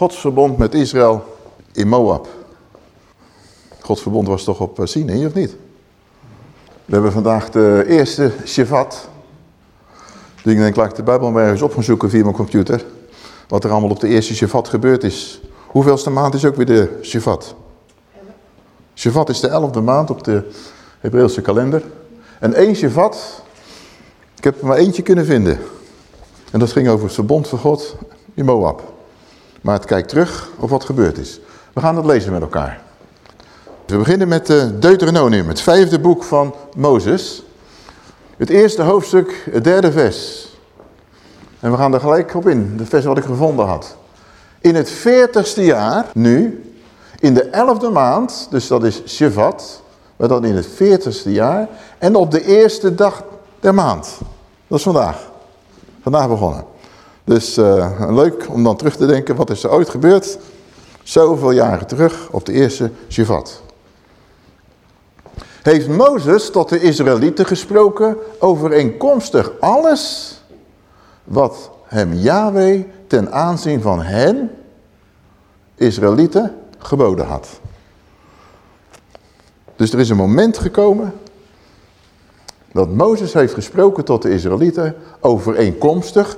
Gods verbond met Israël in Moab. Gods verbond was toch op Sinai, of niet? We hebben vandaag de eerste Shevat. Dus ik denk, laat ik de Bijbel maar eens op gaan zoeken via mijn computer. Wat er allemaal op de eerste Shevat gebeurd is. Hoeveelste maand is ook weer de Shevat? Shevat is de elfde maand op de Hebreeuwse kalender. En één Shevat, ik heb er maar eentje kunnen vinden. En dat ging over het verbond van God in Moab. Maar het kijkt terug op wat gebeurd is. We gaan dat lezen met elkaar. We beginnen met Deuteronomium, het vijfde boek van Mozes. Het eerste hoofdstuk, het derde vers. En we gaan er gelijk op in, de vers wat ik gevonden had. In het veertigste jaar, nu, in de elfde maand, dus dat is Shevat, maar dan in het veertigste jaar, en op de eerste dag der maand. Dat is vandaag. Vandaag begonnen. Dus uh, leuk om dan terug te denken, wat is er ooit gebeurd? Zoveel jaren terug op de eerste Shevat. Heeft Mozes tot de Israëlieten gesproken overeenkomstig alles wat hem Yahweh ten aanzien van hen, Israëlieten, geboden had. Dus er is een moment gekomen dat Mozes heeft gesproken tot de Israëlieten overeenkomstig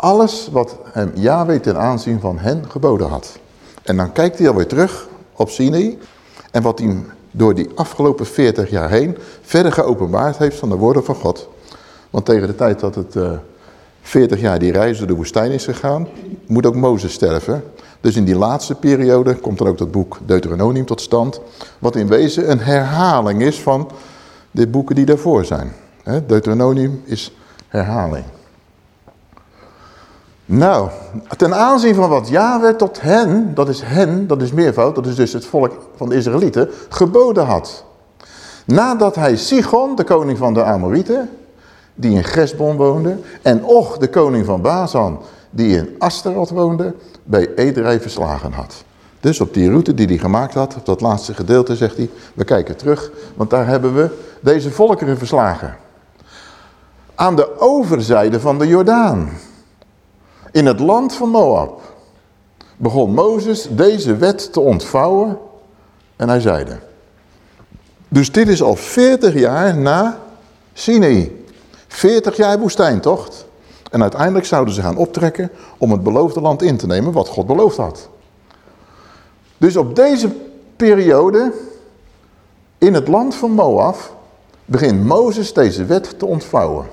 alles wat hem Yahweh ten aanzien van hen geboden had. En dan kijkt hij alweer terug op Sinai en wat hij door die afgelopen 40 jaar heen verder geopenbaard heeft van de woorden van God. Want tegen de tijd dat het uh, eh, 40 jaar die reis door de woestijn is gegaan, moet ook Mozes sterven. Dus in die laatste periode komt er ook dat boek Deuteronomium tot stand. Wat in wezen een herhaling is van de boeken die daarvoor zijn. Deuteronomium is herhaling. Nou, ten aanzien van wat Yahweh tot hen, dat is hen, dat is meervoud, dat is dus het volk van de Israëlieten, geboden had. Nadat hij Sigon, de koning van de Amorieten, die in Gesbon woonde, en Och, de koning van Bazan, die in Asterot woonde, bij Ederij verslagen had. Dus op die route die hij gemaakt had, op dat laatste gedeelte zegt hij, we kijken terug, want daar hebben we deze volkeren verslagen. Aan de overzijde van de Jordaan, in het land van Moab, begon Mozes deze wet te ontvouwen en hij zeide. Dus dit is al 40 jaar na Sinai. 40 jaar woestijntocht. En uiteindelijk zouden ze gaan optrekken om het beloofde land in te nemen wat God beloofd had. Dus op deze periode, in het land van Moab, begint Mozes deze wet te ontvouwen.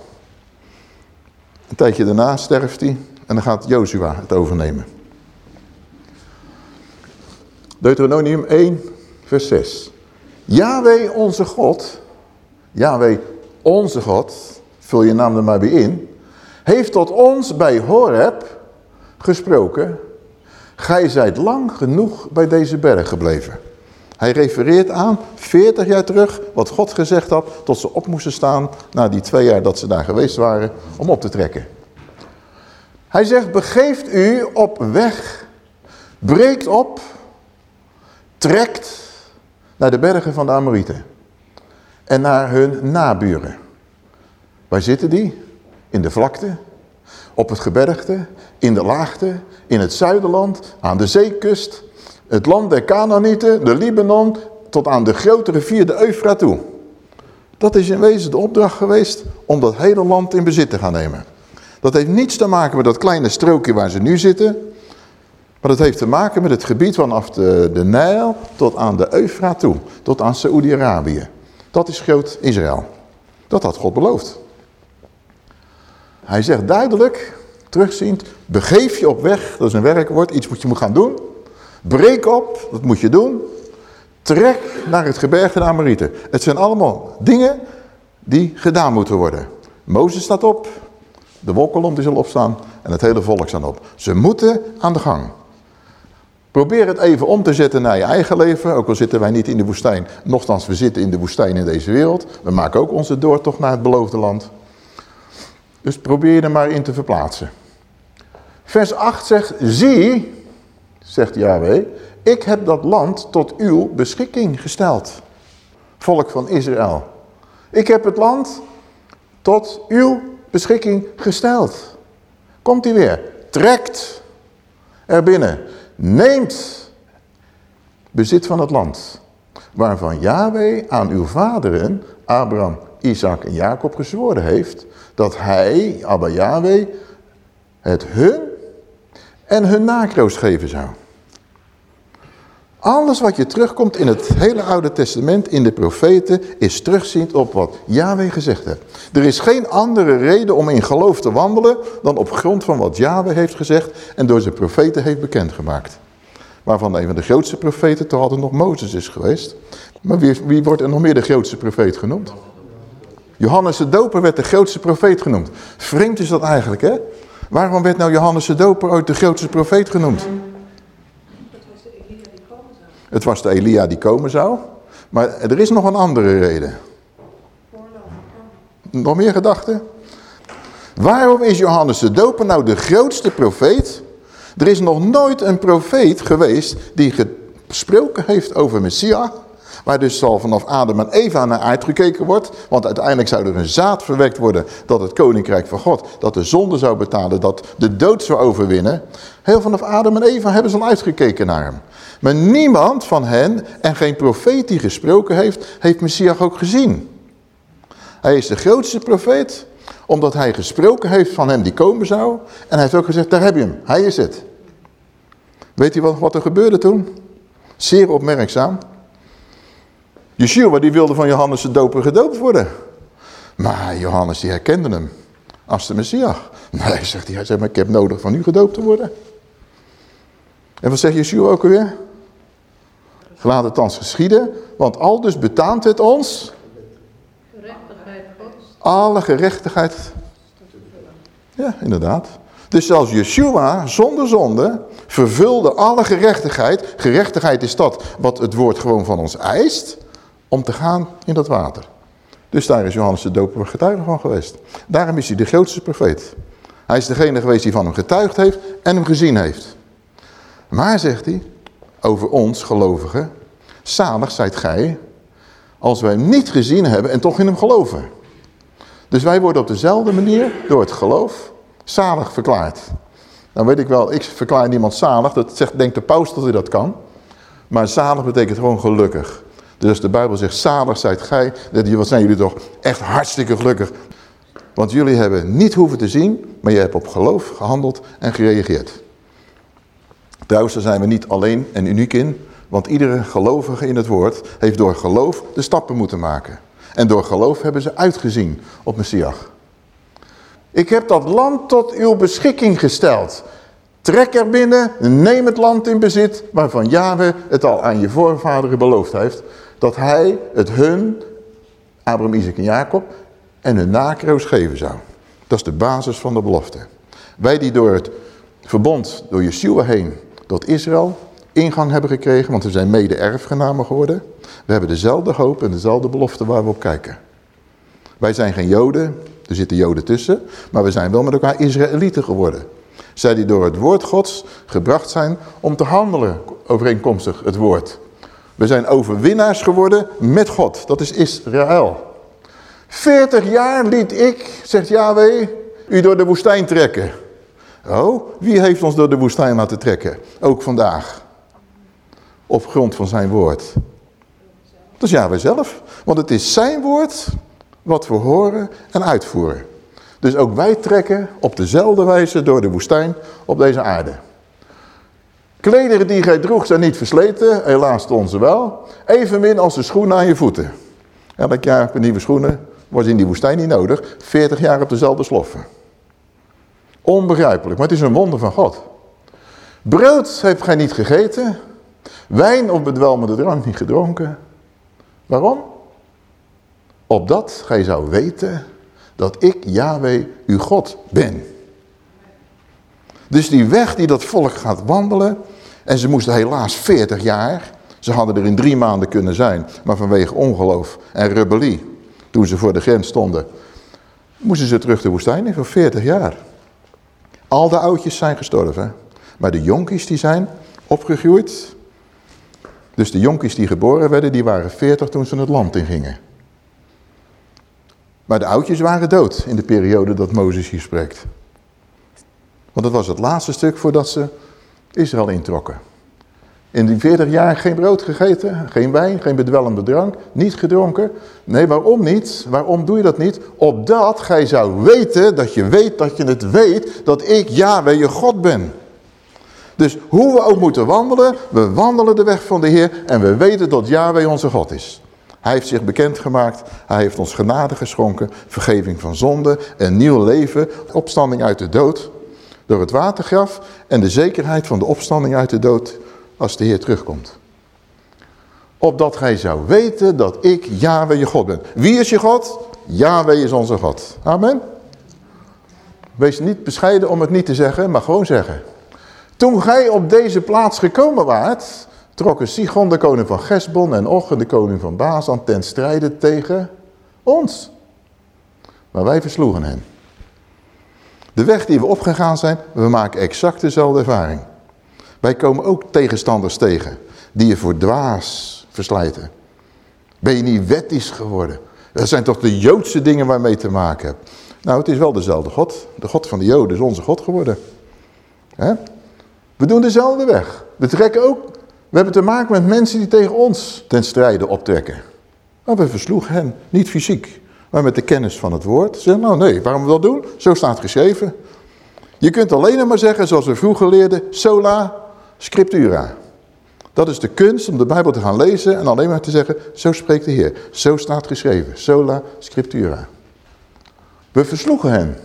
Een tijdje daarna sterft hij en dan gaat Jozua het overnemen. Deuteronomium 1, vers 6. Yahweh onze God, Yahweh onze God, vul je naam er maar weer in, heeft tot ons bij Horeb gesproken, gij zijt lang genoeg bij deze berg gebleven. Hij refereert aan 40 jaar terug wat God gezegd had tot ze op moesten staan na die twee jaar dat ze daar geweest waren om op te trekken. Hij zegt, begeeft u op weg, breekt op, trekt naar de bergen van de Amorieten en naar hun naburen. Waar zitten die? In de vlakte, op het gebergte, in de laagte, in het zuiderland, aan de zeekust, het land der Canaanieten, de Libanon, tot aan de grote rivier de Eufraat toe. Dat is in wezen de opdracht geweest om dat hele land in bezit te gaan nemen. Dat heeft niets te maken met dat kleine strookje waar ze nu zitten. Maar dat heeft te maken met het gebied vanaf de, de Nijl tot aan de Eufraat toe. Tot aan Saoedi-Arabië. Dat is groot Israël. Dat had God beloofd. Hij zegt duidelijk, terugziend, begeef je op weg, dat is een werkwoord, iets wat je moet gaan doen. Breek op, dat moet je doen. Trek naar het gebergte de Amorieten. Het zijn allemaal dingen die gedaan moeten worden. Mozes staat op, de wolkolom die zal opstaan en het hele volk staat op. Ze moeten aan de gang. Probeer het even om te zetten naar je eigen leven, ook al zitten wij niet in de woestijn. Nochtans, we zitten in de woestijn in deze wereld. We maken ook onze doortocht naar het beloofde land. Dus probeer er maar in te verplaatsen. Vers 8 zegt, zie, zegt Yahweh, ik heb dat land tot uw beschikking gesteld. Volk van Israël. Ik heb het land tot uw beschikking gesteld. Komt hij weer. Trekt erbinnen. Neemt bezit van het land. Waarvan Yahweh aan uw vaderen, Abraham, Isaac en Jacob gezworen heeft. Dat hij, Abba Yahweh, het hun en hun nakroos geven zou. Alles wat je terugkomt in het hele Oude Testament, in de profeten, is terugziend op wat Yahweh gezegd heeft. Er is geen andere reden om in geloof te wandelen dan op grond van wat Yahweh heeft gezegd en door zijn profeten heeft bekendgemaakt. Waarvan een van de grootste profeten toch altijd nog Mozes is geweest. Maar wie, wie wordt er nog meer de grootste profeet genoemd? Johannes de Doper werd de grootste profeet genoemd. Vreemd is dat eigenlijk, hè? Waarom werd nou Johannes de Doper ooit de grootste profeet genoemd? Het was de Elia die komen zou. Maar er is nog een andere reden. Nog meer gedachten? Waarom is Johannes de Doper nou de grootste profeet? Er is nog nooit een profeet geweest die gesproken heeft over Messias. Waar dus al vanaf Adam en Eva naar uitgekeken wordt. Want uiteindelijk zou er een zaad verwekt worden dat het koninkrijk van God, dat de zonde zou betalen, dat de dood zou overwinnen. Heel vanaf Adam en Eva hebben ze al uitgekeken naar hem. Maar niemand van hen, en geen profeet die gesproken heeft, heeft Messias ook gezien. Hij is de grootste profeet, omdat hij gesproken heeft van hem die komen zou. En hij heeft ook gezegd, daar heb je hem, hij is het. Weet u wat, wat er gebeurde toen? Zeer opmerkzaam. Yeshua die wilde van Johannes de doper gedoopt worden. Maar Johannes die herkende hem als de Messias. Nee, zegt hij, zegt, maar ik heb nodig van u gedoopt te worden. En wat zegt Yeshua ook alweer? Laat het thans geschieden, want al dus betaamt het ons... Gerechtigheid Gods. Alle gerechtigheid. Ja, inderdaad. Dus zelfs Yeshua, zonder zonde, vervulde alle gerechtigheid. Gerechtigheid is dat wat het woord gewoon van ons eist, om te gaan in dat water. Dus daar is Johannes de Doper getuige van geweest. Daarom is hij de grootste profeet. Hij is degene geweest die van hem getuigd heeft en hem gezien heeft. Maar, zegt hij, over ons gelovigen, zalig zijt gij, als wij niet gezien hebben en toch in hem geloven. Dus wij worden op dezelfde manier, door het geloof, zalig verklaard. Dan weet ik wel, ik verklaar niemand zalig, dat zegt, denkt de paus dat hij dat kan. Maar zalig betekent gewoon gelukkig. Dus de Bijbel zegt, zalig zijt gij, wat zijn jullie toch echt hartstikke gelukkig. Want jullie hebben niet hoeven te zien, maar je hebt op geloof gehandeld en gereageerd. Trouwens, daar zijn we niet alleen en uniek in. Want iedere gelovige in het woord heeft door geloof de stappen moeten maken. En door geloof hebben ze uitgezien op Messias. Ik heb dat land tot uw beschikking gesteld. Trek er binnen, neem het land in bezit waarvan Yahweh het al aan je voorvaderen beloofd heeft. Dat hij het hun, Abraham, Isaac en Jacob, en hun nakroos geven zou. Dat is de basis van de belofte. Wij die door het verbond, door Yeshua heen, tot Israël ingang hebben gekregen, want we zijn mede erfgenamen geworden. We hebben dezelfde hoop en dezelfde belofte waar we op kijken. Wij zijn geen joden, er zitten joden tussen, maar we zijn wel met elkaar Israëlieten geworden. Zij die door het woord gods gebracht zijn om te handelen overeenkomstig het woord. We zijn overwinnaars geworden met God, dat is Israël. 40 jaar liet ik, zegt Yahweh, u door de woestijn trekken. Oh, wie heeft ons door de woestijn laten trekken? Ook vandaag. Op grond van zijn woord. Dat is Yahweh zelf. Want het is zijn woord wat we horen en uitvoeren. Dus ook wij trekken op dezelfde wijze door de woestijn op deze aarde. Klederen die gij droeg zijn niet versleten, helaas onze wel. Evenmin als de schoenen aan je voeten. Elk jaar heb je nieuwe schoenen, wordt in die woestijn niet nodig. 40 jaar op dezelfde sloffen. Onbegrijpelijk, maar het is een wonder van God. Brood heeft gij niet gegeten, wijn of bedwelmende drank niet gedronken. Waarom? Opdat gij zou weten dat ik, Yahweh, uw God ben. Dus die weg die dat volk gaat wandelen, en ze moesten helaas 40 jaar, ze hadden er in drie maanden kunnen zijn, maar vanwege ongeloof en rebellie, toen ze voor de grens stonden, moesten ze terug de woestijn in voor 40 jaar. Al de oudjes zijn gestorven. Maar de jonkies die zijn opgegroeid. Dus de jonkies die geboren werden, die waren 40 toen ze het land ingingen. Maar de oudjes waren dood in de periode dat Mozes hier spreekt. Want dat was het laatste stuk voordat ze Israël introkken. In die 40 jaar geen brood gegeten, geen wijn, geen bedwellende drank, niet gedronken. Nee, waarom niet? Waarom doe je dat niet? Opdat gij zou weten, dat je weet dat je het weet, dat ik Yahweh je God ben. Dus hoe we ook moeten wandelen, we wandelen de weg van de Heer en we weten dat Yahweh onze God is. Hij heeft zich bekendgemaakt, hij heeft ons genade geschonken, vergeving van zonde, een nieuw leven, opstanding uit de dood door het watergraf en de zekerheid van de opstanding uit de dood als de Heer terugkomt. Opdat gij zou weten dat ik Yahweh je God ben. Wie is je God? Yahweh is onze God. Amen. Wees niet bescheiden om het niet te zeggen, maar gewoon zeggen. Toen gij op deze plaats gekomen waart, trokken Sigon, de koning van Gesbon, en Och, de koning van Bazan, ten strijde tegen ons. Maar wij versloegen hen. De weg die we opgegaan zijn, we maken exact dezelfde ervaring. Wij komen ook tegenstanders tegen, die je voor dwaas verslijten. Ben je niet wettisch geworden? Dat zijn toch de Joodse dingen waar je mee te maken hebt. Nou, het is wel dezelfde God. De God van de Joden is onze God geworden. We doen dezelfde weg. We trekken ook, we hebben te maken met mensen die tegen ons ten strijde optrekken. Maar we versloegen hen, niet fysiek, maar met de kennis van het woord. Ze zeggen, nou nee, waarom we dat doen? Zo staat geschreven. Je kunt alleen maar zeggen, zoals we vroeger leerden, sola scriptura. Dat is de kunst om de Bijbel te gaan lezen en alleen maar te zeggen, zo spreekt de Heer. Zo staat geschreven, sola scriptura. We versloegen hen.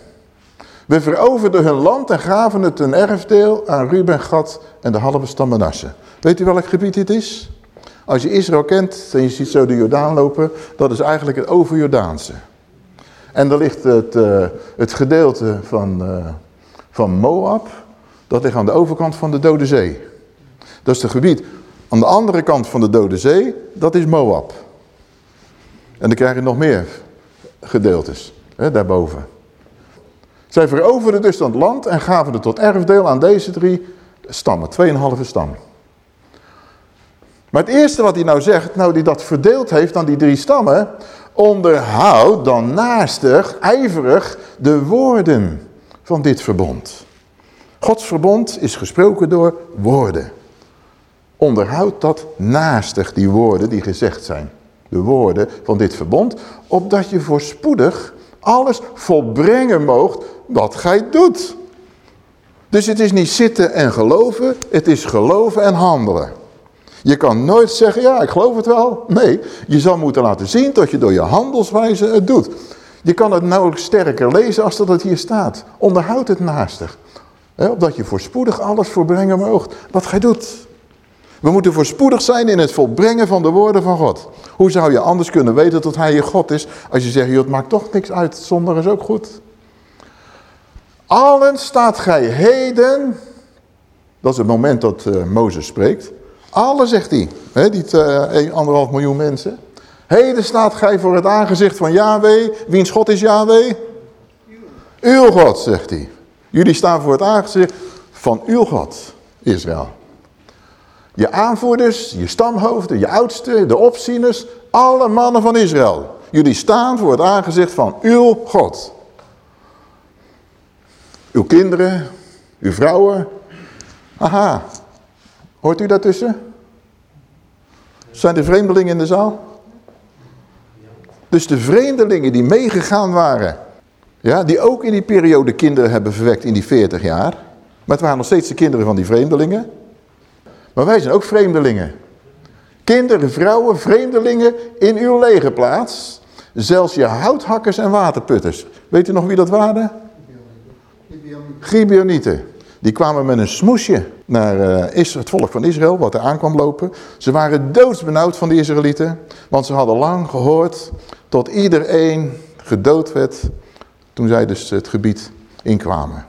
We veroverden hun land en gaven het een erfdeel aan Ruben, Gad en de halve stam. Weet u welk gebied dit is? Als je Israël kent en je ziet zo de Jordaan lopen, dat is eigenlijk het overjordaanse. En daar ligt het, uh, het gedeelte van, uh, van Moab, dat ligt aan de overkant van de Dode Zee. Dat is het gebied. Aan de andere kant van de Dode Zee, dat is Moab. En dan krijg je nog meer gedeeltes, hè, daarboven. Zij veroverden dus dat land en gaven het tot erfdeel aan deze drie stammen, tweeënhalve stam. Maar het eerste wat hij nou zegt, nou die dat verdeeld heeft aan die drie stammen, onderhoud dan naastig, ijverig de woorden van dit verbond. Gods verbond is gesproken door woorden. Onderhoud dat naastig, die woorden die gezegd zijn. De woorden van dit verbond, opdat je voorspoedig alles volbrengen moogt wat gij doet. Dus het is niet zitten en geloven, het is geloven en handelen. Je kan nooit zeggen, ja, ik geloof het wel. Nee, je zal moeten laten zien dat je door je handelswijze het doet. Je kan het nauwelijks sterker lezen als dat het hier staat. Onderhoud het naastig. He, opdat je voorspoedig alles volbrengen moogt wat gij doet. We moeten voorspoedig zijn in het volbrengen van de woorden van God. Hoe zou je anders kunnen weten dat hij je God is, als je zegt, joh, het maakt toch niks uit, zonder is ook goed. Allen staat gij heden, dat is het moment dat uh, Mozes spreekt. Alle zegt hij, hè, die uh, anderhalf miljoen mensen. Heden staat gij voor het aangezicht van Yahweh. Wiens God is Yahweh? Uw God, zegt hij. Jullie staan voor het aangezicht van uw God, Israël. Je aanvoerders, je stamhoofden, je oudsten, de opzieners, alle mannen van Israël. Jullie staan voor het aangezicht van uw God. Uw kinderen, uw vrouwen. Aha, hoort u daartussen? Zijn er vreemdelingen in de zaal? Dus de vreemdelingen die meegegaan waren, ja, die ook in die periode kinderen hebben verwekt in die 40 jaar. Maar het waren nog steeds de kinderen van die vreemdelingen. Maar wij zijn ook vreemdelingen. Kinderen, vrouwen, vreemdelingen in uw legerplaats. Zelfs je houthakkers en waterputters. Weet u nog wie dat waren? Gibeonieten. Die kwamen met een smoesje naar uh, het volk van Israël, wat er aankwam lopen. Ze waren doodsbenauwd van de Israëlieten. Want ze hadden lang gehoord tot iedereen gedood werd toen zij dus het gebied inkwamen.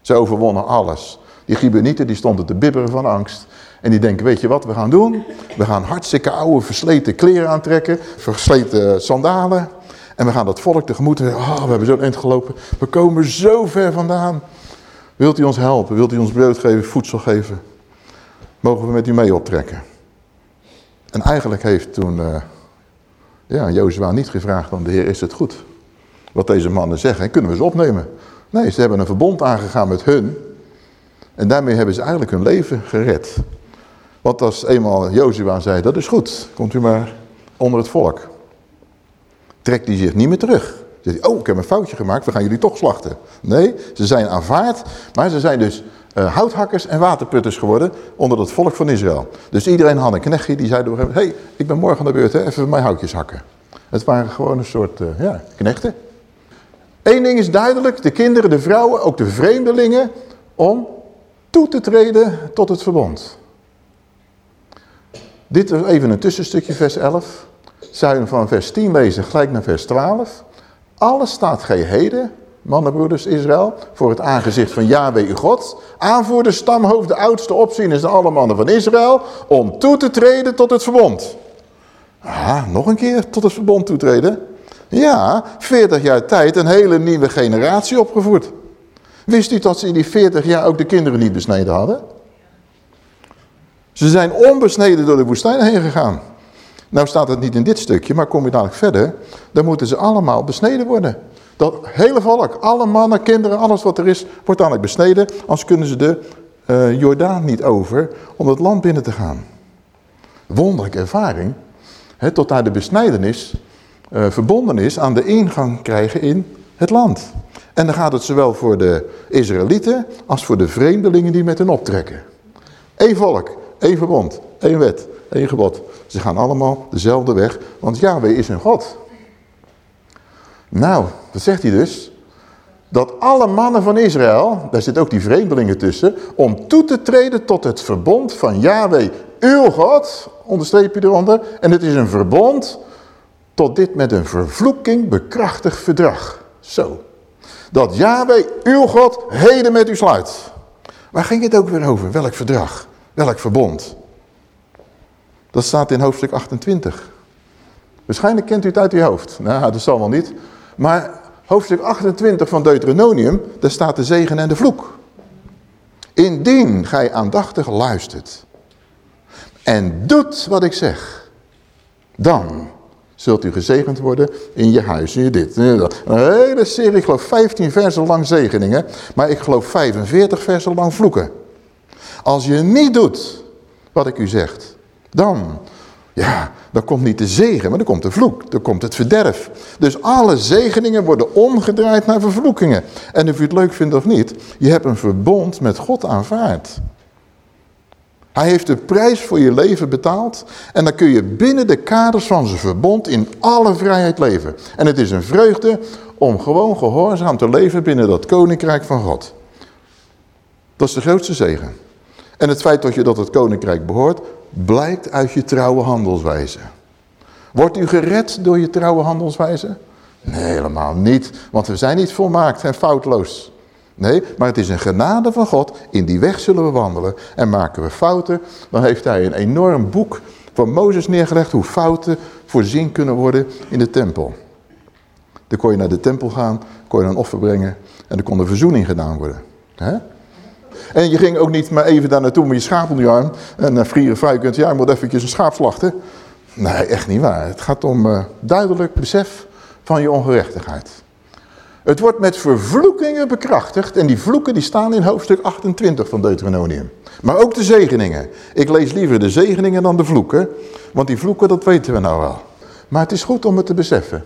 Ze overwonnen alles. Die Gibeonieten die stonden te bibberen van angst. En die denken, weet je wat we gaan doen? We gaan hartstikke oude versleten kleren aantrekken, versleten sandalen. En we gaan dat volk tegemoet. Oh, we hebben zo eind gelopen. We komen zo ver vandaan. Wilt u ons helpen? Wilt u ons brood geven, voedsel geven? Mogen we met u mee optrekken? En eigenlijk heeft toen uh, ja, Jozua niet gevraagd aan de Heer, is het goed? Wat deze mannen zeggen, kunnen we ze opnemen? Nee, ze hebben een verbond aangegaan met hun. En daarmee hebben ze eigenlijk hun leven gered. Want als eenmaal Jozua zei, dat is goed, komt u maar onder het volk. Trekt hij zich niet meer terug. Zegt oh, ik heb een foutje gemaakt, we gaan jullie toch slachten. Nee, ze zijn aanvaard, maar ze zijn dus uh, houthakkers en waterputters geworden onder het volk van Israël. Dus iedereen had een knechtje die zei door hem, hey, ik ben morgen aan de beurt, hè, even mijn houtjes hakken. Het waren gewoon een soort, uh, ja, knechten. Eén ding is duidelijk, de kinderen, de vrouwen, ook de vreemdelingen, om toe te treden tot het verbond. Dit is even een tussenstukje, vers 11. Zou je van vers 10 lezen, gelijk naar vers 12. Alles staat gij heden, mannenbroeders Israël, voor het aangezicht van Yahweh uw God, aanvoerder, stamhoofd, de oudste opzieners de alle mannen van Israël, om toe te treden tot het verbond. Ah, nog een keer tot het verbond toetreden. Ja, 40 jaar tijd een hele nieuwe generatie opgevoed. Wist u dat ze in die 40 jaar ook de kinderen niet besneden hadden? Ze zijn onbesneden door de woestijn heen gegaan. Nou staat het niet in dit stukje, maar kom je dadelijk verder. Dan moeten ze allemaal besneden worden. Dat hele volk, alle mannen, kinderen, alles wat er is, wordt dadelijk besneden. Anders kunnen ze de uh, Jordaan niet over om het land binnen te gaan. Wonderlijke ervaring. Hè, tot daar de besnijdenis uh, verbonden is aan de ingang krijgen in het land. En dan gaat het zowel voor de Israëlieten als voor de vreemdelingen die met hen optrekken. Eén volk, één verbond, één wet, één gebod. Ze gaan allemaal dezelfde weg, want Yahweh is hun God. Nou, dat zegt hij dus. Dat alle mannen van Israël, daar zitten ook die vreemdelingen tussen, om toe te treden tot het verbond van Yahweh, uw God, onderstreep je eronder. En het is een verbond tot dit met een vervloeking bekrachtigd verdrag. Zo. Dat Yahweh, uw God, heden met u sluit. Waar ging het ook weer over? Welk verdrag? Welk verbond? Dat staat in hoofdstuk 28. Waarschijnlijk kent u het uit uw hoofd. Nou, dat zal wel niet. Maar hoofdstuk 28 van Deuteronomium, daar staat de zegen en de vloek. Indien gij aandachtig luistert en doet wat ik zeg, dan zult u gezegend worden in je huis, in je dit. Een hele serie, ik geloof 15 versen lang zegeningen, maar ik geloof 45 versen lang vloeken. Als je niet doet wat ik u zeg, dan, ja, dan komt niet de zegen, maar dan komt de vloek, dan komt het verderf. Dus alle zegeningen worden omgedraaid naar vervloekingen. En of u het leuk vindt of niet, je hebt een verbond met God aanvaard. Hij heeft de prijs voor je leven betaald en dan kun je binnen de kaders van zijn verbond in alle vrijheid leven. En het is een vreugde om gewoon gehoorzaam te leven binnen dat koninkrijk van God. Dat is de grootste zegen. En het feit dat je tot het koninkrijk behoort, blijkt uit je trouwe handelswijze. Wordt u gered door je trouwe handelswijze? Nee, helemaal niet, want we zijn niet volmaakt en foutloos. Nee, maar het is een genade van God. In die weg zullen we wandelen. En maken we fouten, dan heeft hij een enorm boek van Mozes neergelegd... hoe fouten voorzien kunnen worden in de tempel. Dan kon je naar de tempel gaan, kon je een offer brengen... en er kon de verzoening gedaan worden. En je ging ook niet maar even daar naartoe met je schaap onder je arm... en uh, frieren vrij kunt, ja, je moet eventjes een schaap slachten. Nee, echt niet waar. Het gaat om uh, duidelijk besef van je ongerechtigheid. Het wordt met vervloekingen bekrachtigd. En die vloeken die staan in hoofdstuk 28 van Deuteronomium. Maar ook de zegeningen. Ik lees liever de zegeningen dan de vloeken. Want die vloeken, dat weten we nou wel. Maar het is goed om het te beseffen.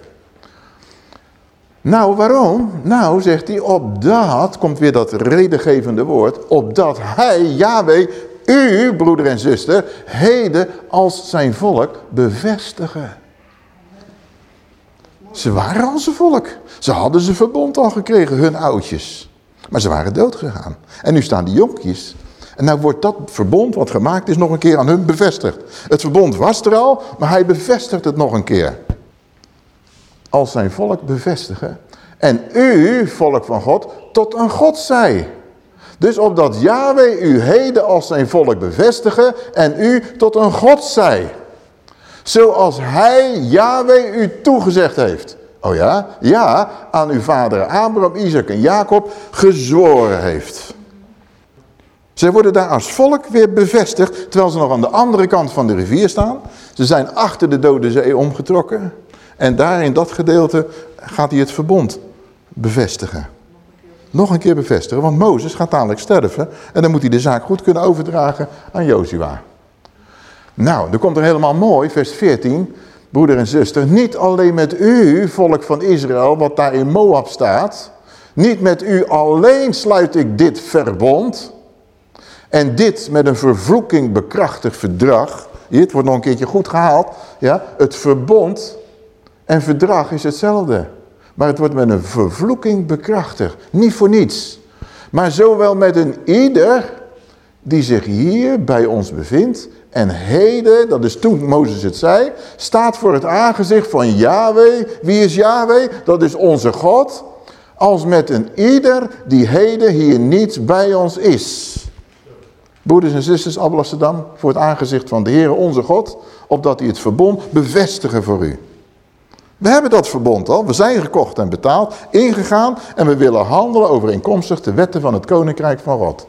Nou, waarom? Nou, zegt hij, opdat, komt weer dat redengevende woord, opdat hij, Yahweh, u, broeder en zuster, heden als zijn volk bevestigen. Ze waren al zijn volk. Ze hadden ze verbond al gekregen, hun oudjes. Maar ze waren dood gegaan. En nu staan die jonkjes. En nou wordt dat verbond wat gemaakt is nog een keer aan hun bevestigd. Het verbond was er al, maar hij bevestigt het nog een keer. Als zijn volk bevestigen. En u, volk van God, tot een God zij. Dus opdat Yahweh u heden als zijn volk bevestigen en u tot een God zij. Zoals hij, Yahweh, u toegezegd heeft. Oh ja? Ja, aan uw vader Abraham, Isaac en Jacob gezworen heeft. Zij worden daar als volk weer bevestigd, terwijl ze nog aan de andere kant van de rivier staan. Ze zijn achter de Dode Zee omgetrokken. En daar in dat gedeelte gaat hij het verbond bevestigen. nog een keer bevestigen. Want Mozes gaat dadelijk sterven. En dan moet hij de zaak goed kunnen overdragen aan Jozua. Nou, dan komt er helemaal mooi, vers 14. Broeder en zuster, niet alleen met u, volk van Israël, wat daar in Moab staat. Niet met u alleen sluit ik dit verbond. En dit met een vervloeking bekrachtigd verdrag. Hier, wordt nog een keertje goed gehaald. Ja, het verbond en verdrag is hetzelfde. Maar het wordt met een vervloeking bekrachtigd. Niet voor niets. Maar zowel met een ieder die zich hier bij ons bevindt. En heden, dat is toen Mozes het zei, staat voor het aangezicht van Yahweh. Wie is Yahweh? Dat is onze God. Als met een ieder die heden hier niet bij ons is. Broeders en zusters, Amsterdam, voor het aangezicht van de Heer onze God, opdat hij het verbond bevestigen voor u. We hebben dat verbond al, we zijn gekocht en betaald, ingegaan en we willen handelen overeenkomstig de wetten van het Koninkrijk van God.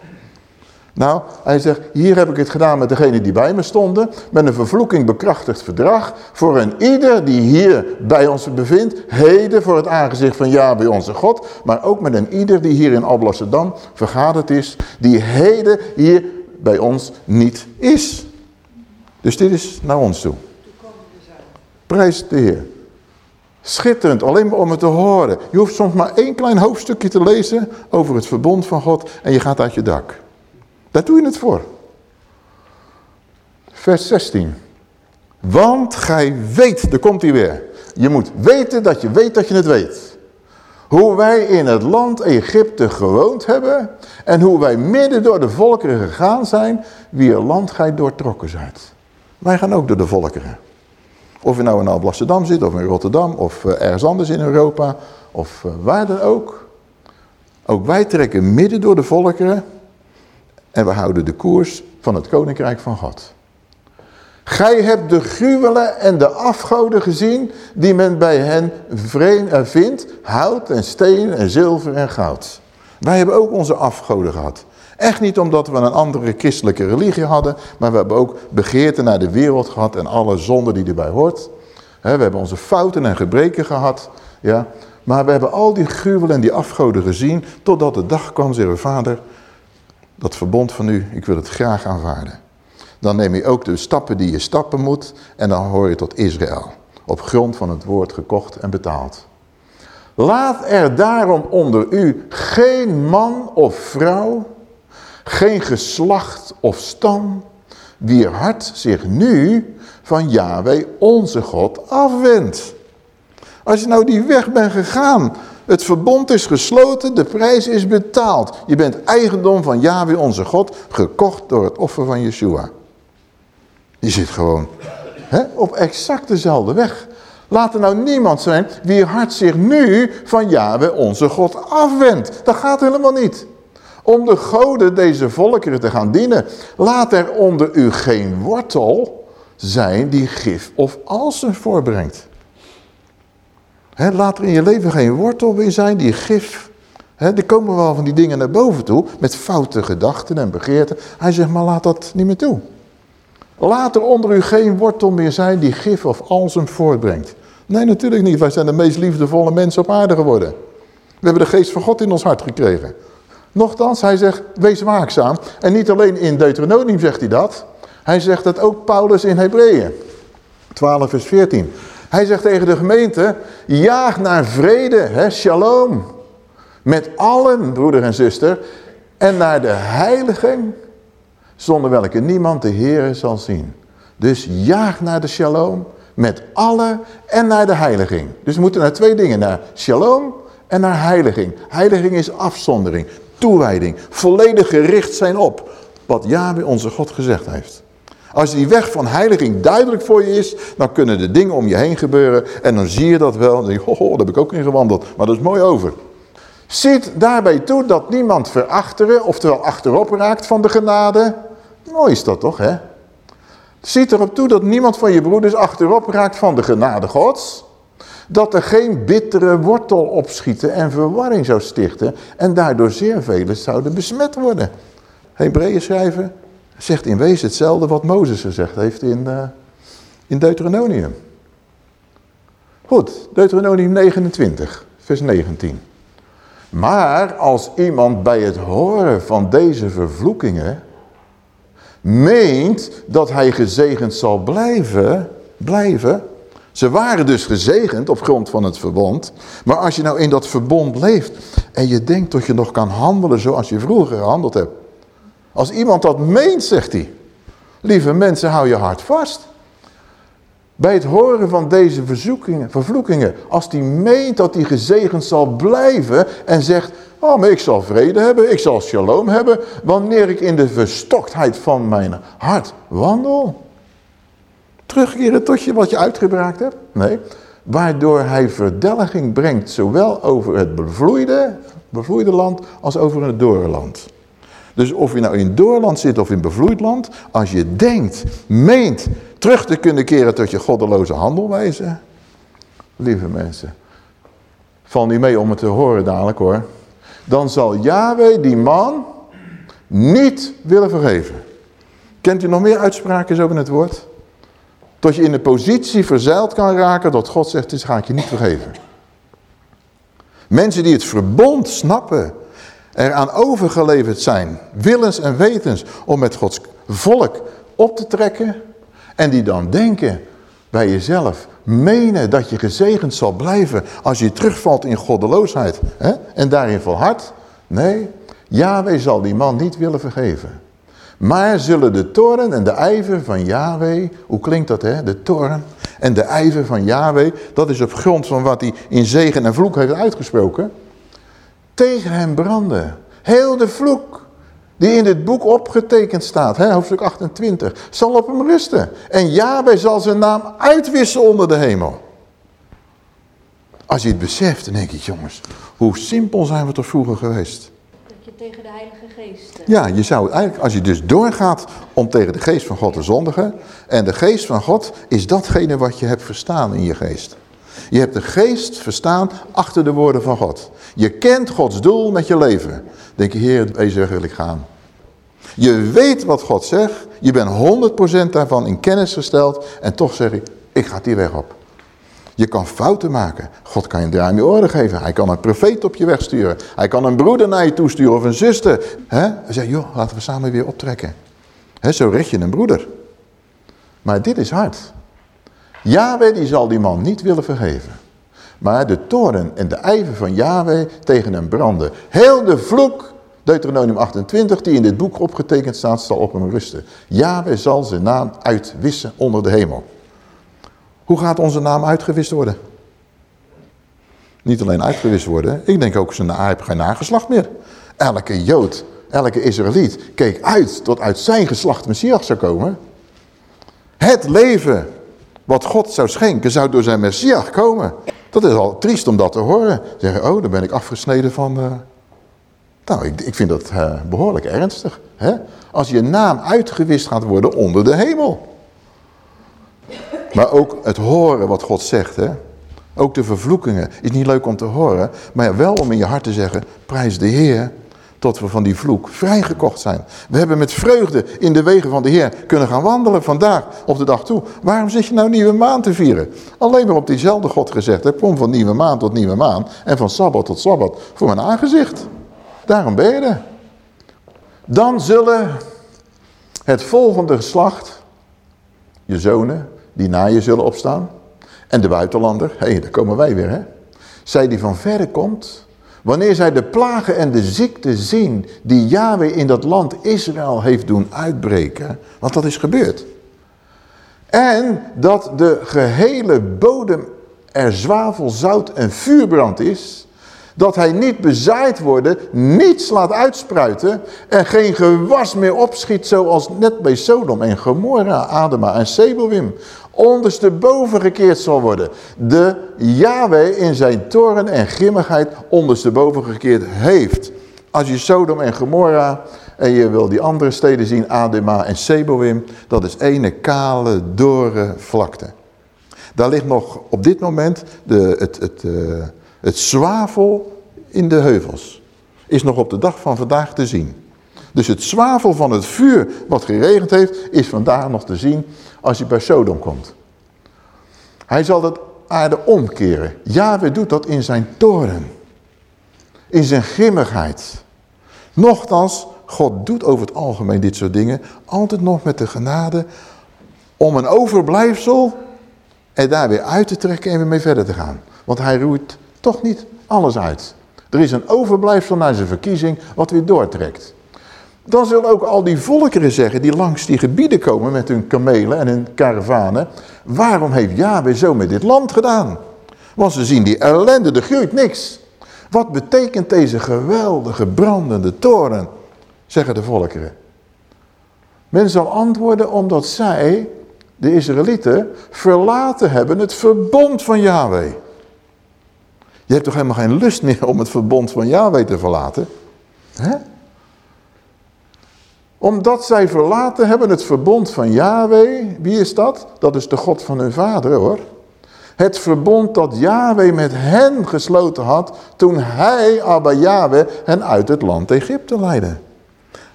Nou, hij zegt, hier heb ik het gedaan met degene die bij me stonden, met een vervloeking bekrachtigd verdrag, voor een ieder die hier bij ons bevindt, heden voor het aangezicht van bij onze God, maar ook met een ieder die hier in Alblasserdam vergaderd is, die heden hier bij ons niet is. Dus dit is naar ons toe. Prijs de Heer. Schitterend, alleen maar om het te horen. Je hoeft soms maar één klein hoofdstukje te lezen over het verbond van God en je gaat uit je dak. Daar doe je het voor. Vers 16. Want gij weet, daar komt hij weer. Je moet weten dat je weet dat je het weet. Hoe wij in het land Egypte gewoond hebben en hoe wij midden door de volkeren gegaan zijn, wie land gij doortrokken zijt. Wij gaan ook door de volkeren. Of je nou in Alblasserdam zit, of in Rotterdam, of eh, ergens anders in Europa, of eh, waar dan ook. Ook wij trekken midden door de volkeren en we houden de koers van het koninkrijk van God. Gij hebt de gruwelen en de afgoden gezien die men bij hen eh, vindt, hout en steen en zilver en goud. Wij hebben ook onze afgoden gehad. Echt niet omdat we een andere christelijke religie hadden, maar we hebben ook begeerte naar de wereld gehad en alle zonden die erbij hoort. we hebben onze fouten en gebreken gehad, ja. Maar we hebben al die gruwelen en die afgoden gezien, totdat de dag kwam, zeggen vader, dat verbond van u, ik wil het graag aanvaarden. Dan neem je ook de stappen die je stappen moet en dan hoor je tot Israël. Op grond van het woord gekocht en betaald. Laat er daarom onder u geen man of vrouw geen geslacht of stam, wier hart zich nu van Yahweh onze God afwendt. Als je nou die weg bent gegaan, het verbond is gesloten, de prijs is betaald. Je bent eigendom van Yahweh onze God, gekocht door het offer van Yeshua. Je zit gewoon hè, op exact dezelfde weg. Laat er nou niemand zijn wie hart zich nu van Yahweh onze God afwendt. Dat gaat helemaal niet om de goden deze volkeren te gaan dienen. Laat er onder u geen wortel zijn die gif of alsen voorbrengt. laat er in je leven geen wortel weer zijn die gif... He, er komen wel van die dingen naar boven toe met foute gedachten en begeerten. Hij zegt, maar laat dat niet meer toe. Laat er onder u geen wortel meer zijn die gif of alsem voortbrengt. Nee, natuurlijk niet. Wij zijn de meest liefdevolle mensen op aarde geworden. We hebben de geest van God in ons hart gekregen. Nochtans, hij zegt, wees waakzaam. En niet alleen in Deuteronomium zegt hij dat. Hij zegt dat ook Paulus in Hebreeën. 12 vers 14. Hij zegt tegen de gemeente, jaag naar vrede, hè, shalom. Met allen, broeder en zuster. En naar de heiliging, zonder welke niemand de Heer zal zien. Dus jaag naar de shalom, met allen en naar de heiliging. Dus we moeten naar twee dingen, naar shalom en naar heiliging. Heiliging is afzondering toewijding. Volledig gericht zijn op wat Yahweh onze God gezegd heeft. Als die weg van heiliging duidelijk voor je is, dan kunnen de dingen om je heen gebeuren. En dan zie je dat wel. Denk je, ho, daar heb ik ook in gewandeld. Maar dat is mooi over. Ziet daarbij toe dat niemand verachteren, oftewel achterop raakt van de genade. Mooi is dat toch, hè? Ziet erop toe dat niemand van je broeders achterop raakt van de genade gods dat er geen bittere wortel opschieten en verwarring zou stichten en daardoor zeer velen zouden besmet worden. Hebreeën schrijven zegt in wezen hetzelfde wat Mozes gezegd heeft in, uh, in Deuteronomium. Goed, Deuteronomium 29, vers 19. Maar als iemand bij het horen van deze vervloekingen meent dat hij gezegend zal blijven, blijven. Ze waren dus gezegend op grond van het verbond. Maar als je nou in dat verbond leeft en je denkt dat je nog kan handelen zoals je vroeger gehandeld hebt. Als iemand dat meent, zegt hij. Lieve mensen, hou je hart vast. Bij het horen van deze verzoekingen, vervloekingen, als die meent dat hij gezegend zal blijven en zegt, oh maar ik zal vrede hebben, ik zal shalom hebben, wanneer ik in de verstoktheid van mijn hart wandel. Terugkeren tot je wat je uitgebraakt hebt? Nee, waardoor hij verdelging brengt, zowel over het bevloeide, bevloeide land als over het doorland. Dus of je nou in doorland zit of in bevloeid land, als je denkt, meent terug te kunnen keren tot je goddeloze handelwijze. Lieve mensen, val niet mee om het te horen dadelijk hoor. Dan zal Yahweh die man niet willen vergeven. Kent u nog meer uitspraken zo in het woord? Tot je in de positie verzeild kan raken dat God zegt, dit ga ik je niet vergeven. Mensen die het verbond snappen, eraan overgeleverd zijn, willens en wetens, om met Gods volk op te trekken, en die dan denken bij jezelf, menen dat je gezegend zal blijven als je terugvalt in goddeloosheid hè? en daarin volhardt. Nee, Yahweh zal die man niet willen vergeven. Maar zullen de toren en de ijver van Yahweh, hoe klinkt dat hè, de toren en de ijver van Yahweh, dat is op grond van wat hij in zegen en vloek heeft uitgesproken, tegen hem branden. Heel de vloek die in dit boek opgetekend staat, hè, hoofdstuk 28, zal op hem rusten. En Yahweh zal zijn naam uitwissen onder de hemel. Als je het beseft, dan denk je, jongens, hoe simpel zijn we toch vroeger geweest? Tegen de Heilige Geest... Ja, je zou eigenlijk, als je dus doorgaat om tegen de geest van God te zondigen, en de geest van God is datgene wat je hebt verstaan in je geest. Je hebt de geest verstaan achter de woorden van God. Je kent Gods doel met je leven. Denk je, Heer, deze weg wil ik gaan. Je weet wat God zegt. Je bent 100% daarvan in kennis gesteld. En toch zeg ik, ik ga die weg op. Je kan fouten maken. God kan je een draai in orde geven. Hij kan een profeet op je weg sturen. Hij kan een broeder naar je toe sturen of een zuster. Hij zegt, joh, laten we samen weer optrekken. Zo red je een broeder. Maar dit is hard. Yahweh die zal die man niet willen vergeven. Maar de toren en de ijver van Yahweh tegen hem branden. Heel de vloek, Deuteronomium 28, die in dit boek opgetekend staat, zal op hem rusten. Yahweh zal zijn naam uitwissen onder de hemel. Hoe gaat onze naam uitgewist worden? Niet alleen uitgewist worden, ik denk ook zijn heeft geen nageslacht meer. Elke Jood, elke Israëliet keek uit tot uit zijn geslacht Messias zou komen. Het leven wat God zou schenken, zou door zijn Messias komen. Dat is al triest om dat te horen. Zeggen, oh, dan ben ik afgesneden van... Uh... Nou, ik, ik vind dat uh, behoorlijk ernstig. Hè? Als je naam uitgewist gaat worden onder de hemel. Maar ook het horen wat God zegt. Hè? Ook de vervloekingen. Is niet leuk om te horen. Maar wel om in je hart te zeggen, prijs de Heer tot we van die vloek vrijgekocht zijn. We hebben met vreugde in de wegen van de Heer kunnen gaan wandelen vandaag op de dag toe. Waarom zit je nou nieuwe maan te vieren? Alleen maar op diezelfde God gezegd, kom van nieuwe maan tot nieuwe maan en van Sabbat tot Sabbat voor mijn aangezicht. Daarom ben je er. Dan zullen het volgende geslacht, je zonen, die na je zullen opstaan, en de buitenlander, hé, hey, daar komen wij weer, hè. Zij die van verre komt, Wanneer zij de plagen en de ziekte zien die Yahweh in dat land Israël heeft doen uitbreken. Want dat is gebeurd. En dat de gehele bodem er zwavel, zout en vuurbrand is. Dat hij niet bezaaid worden, niets laat uitspruiten en geen gewas meer opschiet zoals net bij Sodom en Gomorra, Adema en Sebelwim ondersteboven gekeerd zal worden. De Yahweh in zijn toren en grimmigheid ondersteboven gekeerd heeft. Als je Sodom en Gomorra en je wil die andere steden zien, Adema en Seboim, dat is ene kale, dore vlakte. Daar ligt nog op dit moment de, het, het, uh, het zwavel in de heuvels. Is nog op de dag van vandaag te zien. Dus het zwavel van het vuur wat geregend heeft, is vandaag nog te zien als je bij Sodom komt. Hij zal het aarde omkeren. Yahweh doet dat in zijn toren. in zijn grimmigheid. Nochtans, God doet over het algemeen dit soort dingen altijd nog met de genade om een overblijfsel er daar weer uit te trekken en weer mee verder te gaan. Want hij roeit toch niet alles uit. Er is een overblijfsel naar zijn verkiezing wat weer doortrekt. Dan zullen ook al die volkeren zeggen die langs die gebieden komen met hun kamelen en hun karavanen. Waarom heeft Yahweh zo met dit land gedaan? Want ze zien die ellende, er groeit niks. Wat betekent deze geweldige brandende toren, zeggen de volkeren. Men zal antwoorden omdat zij, de Israëlieten, verlaten hebben het verbond van Yahweh. Je hebt toch helemaal geen lust meer om het verbond van Yahweh te verlaten? Hè? Omdat zij verlaten hebben het verbond van Yahweh. Wie is dat? Dat is de God van hun vader hoor. Het verbond dat Yahweh met hen gesloten had toen hij, Abba Yahweh, hen uit het land Egypte leidde.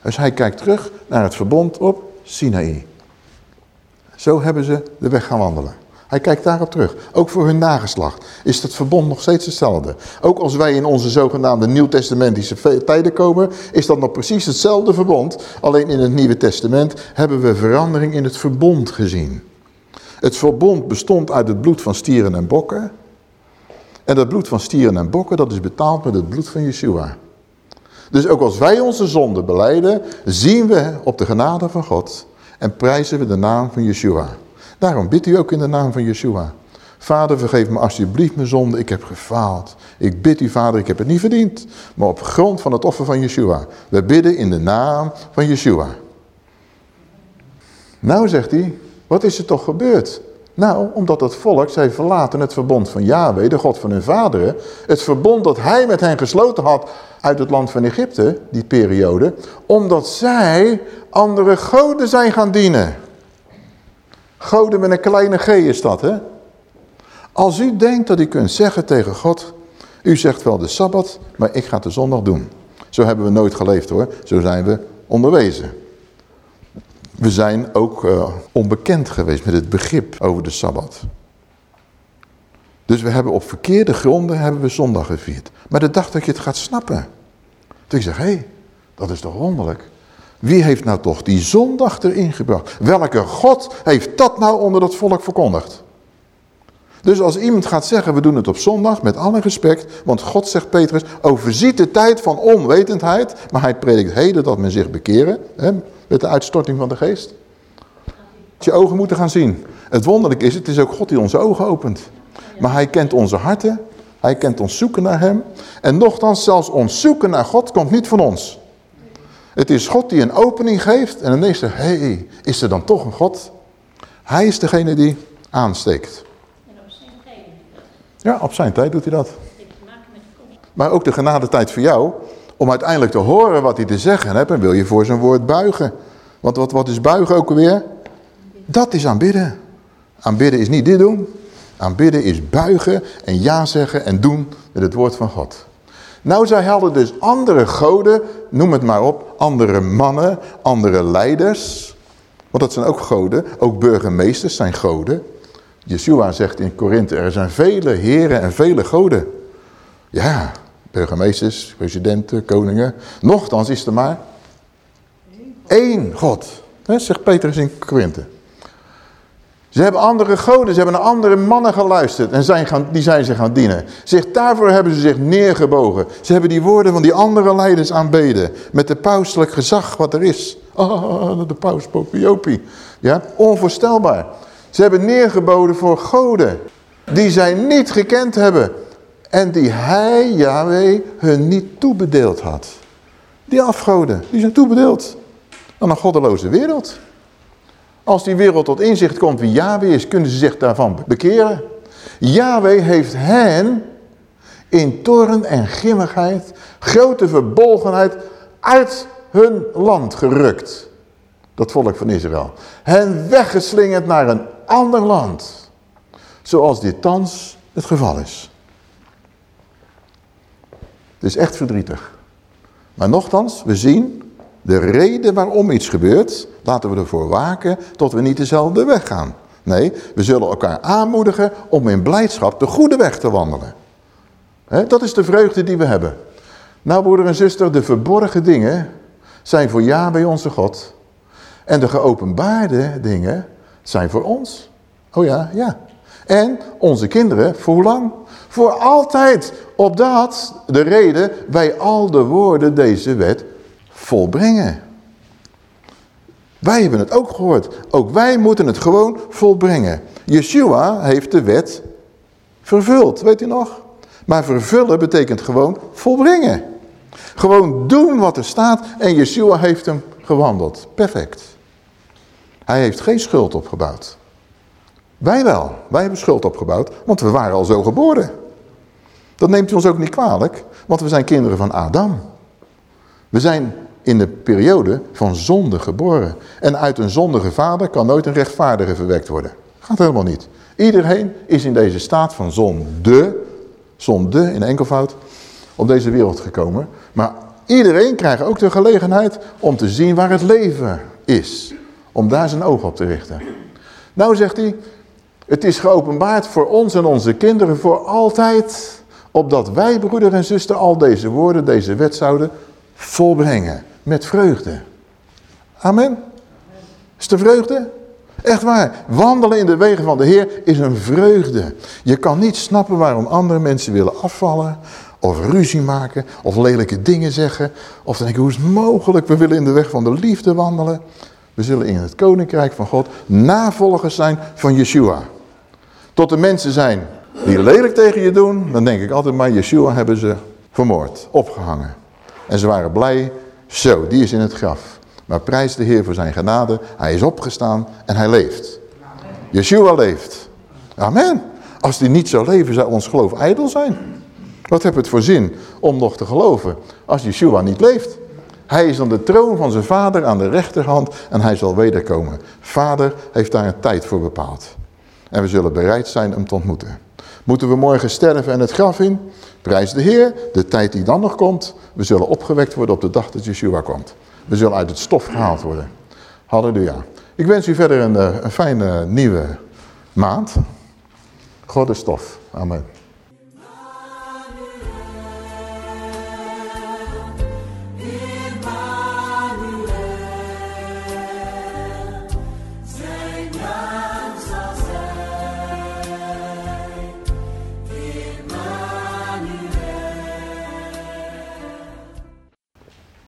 Dus hij kijkt terug naar het verbond op Sinaï. Zo hebben ze de weg gaan wandelen. Hij kijkt daarop terug. Ook voor hun nageslacht is het verbond nog steeds hetzelfde. Ook als wij in onze zogenaamde nieuwtestamentische tijden komen, is dat nog precies hetzelfde verbond. Alleen in het Nieuwe Testament hebben we verandering in het verbond gezien. Het verbond bestond uit het bloed van stieren en bokken. En dat bloed van stieren en bokken, dat is betaald met het bloed van Yeshua. Dus ook als wij onze zonde beleiden, zien we op de genade van God en prijzen we de naam van Yeshua. Daarom bidt u ook in de naam van Yeshua. Vader, vergeef me alsjeblieft mijn zonde, ik heb gefaald. Ik bid u, vader, ik heb het niet verdiend. Maar op grond van het offer van Yeshua. We bidden in de naam van Yeshua. Nou, zegt hij, wat is er toch gebeurd? Nou, omdat het volk, zij verlaten het verbond van Yahweh, de God van hun vaderen. Het verbond dat hij met hen gesloten had uit het land van Egypte, die periode. Omdat zij andere goden zijn gaan dienen. Goden met een kleine g is dat, hè? Als u denkt dat u kunt zeggen tegen God, u zegt wel de Sabbat, maar ik ga de zondag doen. Zo hebben we nooit geleefd hoor, zo zijn we onderwezen. We zijn ook uh, onbekend geweest met het begrip over de Sabbat. Dus we hebben op verkeerde gronden hebben we zondag gevierd. Maar de dag dat je het gaat snappen. Toen ik zeg, hé, hey, dat is toch wonderlijk. Wie heeft nou toch die zondag erin gebracht? Welke God heeft dat nou onder dat volk verkondigd? Dus als iemand gaat zeggen, we doen het op zondag, met alle respect, want God zegt Petrus, overziet de tijd van onwetendheid, maar hij predikt heden dat men zich bekeren, hè, met de uitstorting van de geest. Je ogen moeten gaan zien. Het wonderlijke is, het is ook God die onze ogen opent. Maar hij kent onze harten, hij kent ons zoeken naar hem. En nogthans, zelfs ons zoeken naar God komt niet van ons. Het is God die een opening geeft en ineens zegt, hé, hey, is er dan toch een God? Hij is degene die aansteekt. En op zijn tijd Ja, op zijn tijd doet hij dat. Maar ook de genadetijd voor jou, om uiteindelijk te horen wat hij te zeggen hebt, en wil je voor zijn woord buigen. Want wat, wat is buigen ook alweer? Dat is aanbidden. Aanbidden is niet dit doen. Aanbidden is buigen en ja zeggen en doen met het woord van God. Nou, zij hadden dus andere goden, noem het maar op, andere mannen, andere leiders. Want dat zijn ook goden, ook burgemeesters zijn goden. Yeshua zegt in Korinthe, er zijn vele heren en vele goden. Ja, burgemeesters, presidenten, koningen. Nochtans is er maar één God. zegt Petrus in Korinthe. Ze hebben andere goden, ze hebben naar andere mannen geluisterd en zijn gaan, die zijn ze gaan dienen. Zich, daarvoor hebben ze zich neergebogen. Ze hebben die woorden van die andere leiders aanbeden. Met de pauselijk gezag wat er is. Oh, de paus Popiopie. Ja, onvoorstelbaar. Ze hebben neergeboden voor goden die zij niet gekend hebben. En die hij, Yahweh, hun niet toebedeeld had. Die afgoden, die zijn toebedeeld aan een goddeloze wereld. Als die wereld tot inzicht komt wie Yahweh is, kunnen ze zich daarvan bekeren. Yahweh heeft hen in toren en grimmigheid, grote verbolgenheid uit hun land gerukt. Dat volk van Israël. Hen weggeslingerd naar een ander land. Zoals dit thans het geval is. Het is echt verdrietig. Maar nochtans, we zien de reden waarom iets gebeurt, laten we ervoor waken tot we niet dezelfde weg gaan. Nee, we zullen elkaar aanmoedigen om in blijdschap de goede weg te wandelen. dat is de vreugde die we hebben. Nou broeder en zuster, de verborgen dingen zijn voor ja bij onze God. En de geopenbaarde dingen zijn voor ons. Oh ja, ja. En onze kinderen, voor hoe lang? Voor altijd. Opdat de reden wij al de woorden deze wet volbrengen. Wij hebben het ook gehoord. Ook wij moeten het gewoon volbrengen. Yeshua heeft de wet vervuld, weet u nog? Maar vervullen betekent gewoon volbrengen. Gewoon doen wat er staat en Yeshua heeft hem gewandeld. Perfect. Hij heeft geen schuld opgebouwd. Wij wel. Wij hebben schuld opgebouwd, want we waren al zo geboren. Dat neemt u ons ook niet kwalijk, want we zijn kinderen van Adam. We zijn in de periode van zonde geboren. En uit een zondige vader kan nooit een rechtvaardige verwekt worden. Gaat helemaal niet. Iedereen is in deze staat van zonde, zonde in enkelvoud, op deze wereld gekomen. Maar iedereen krijgt ook de gelegenheid om te zien waar het leven is. Om daar zijn oog op te richten. Nou zegt hij, het is geopenbaard voor ons en onze kinderen voor altijd. Opdat wij, broeder en zuster, al deze woorden, deze wet zouden volbrengen. Met vreugde. Amen. Is de vreugde? Echt waar. Wandelen in de wegen van de Heer is een vreugde. Je kan niet snappen waarom andere mensen willen afvallen. Of ruzie maken. Of lelijke dingen zeggen. Of denken, hoe is het mogelijk? We willen in de weg van de liefde wandelen. We zullen in het koninkrijk van God navolgers zijn van Yeshua. Tot de mensen zijn die lelijk tegen je doen. Dan denk ik altijd maar, Yeshua hebben ze vermoord. Opgehangen. En ze waren blij. Zo, die is in het graf. Maar prijs de Heer voor zijn genade. Hij is opgestaan en hij leeft. Yeshua leeft. Amen. Als die niet zou leven, zou ons geloof ijdel zijn. Wat heb het voor zin om nog te geloven als Yeshua niet leeft? Hij is aan de troon van zijn vader aan de rechterhand en hij zal wederkomen. Vader heeft daar een tijd voor bepaald. En we zullen bereid zijn hem te ontmoeten. Moeten we morgen sterven en het graf in? Prijs de Heer, de tijd die dan nog komt. We zullen opgewekt worden op de dag dat Yeshua komt. We zullen uit het stof gehaald worden. Halleluja. Ik wens u verder een, eh, een fijne nieuwe maand. God is stof. Amen.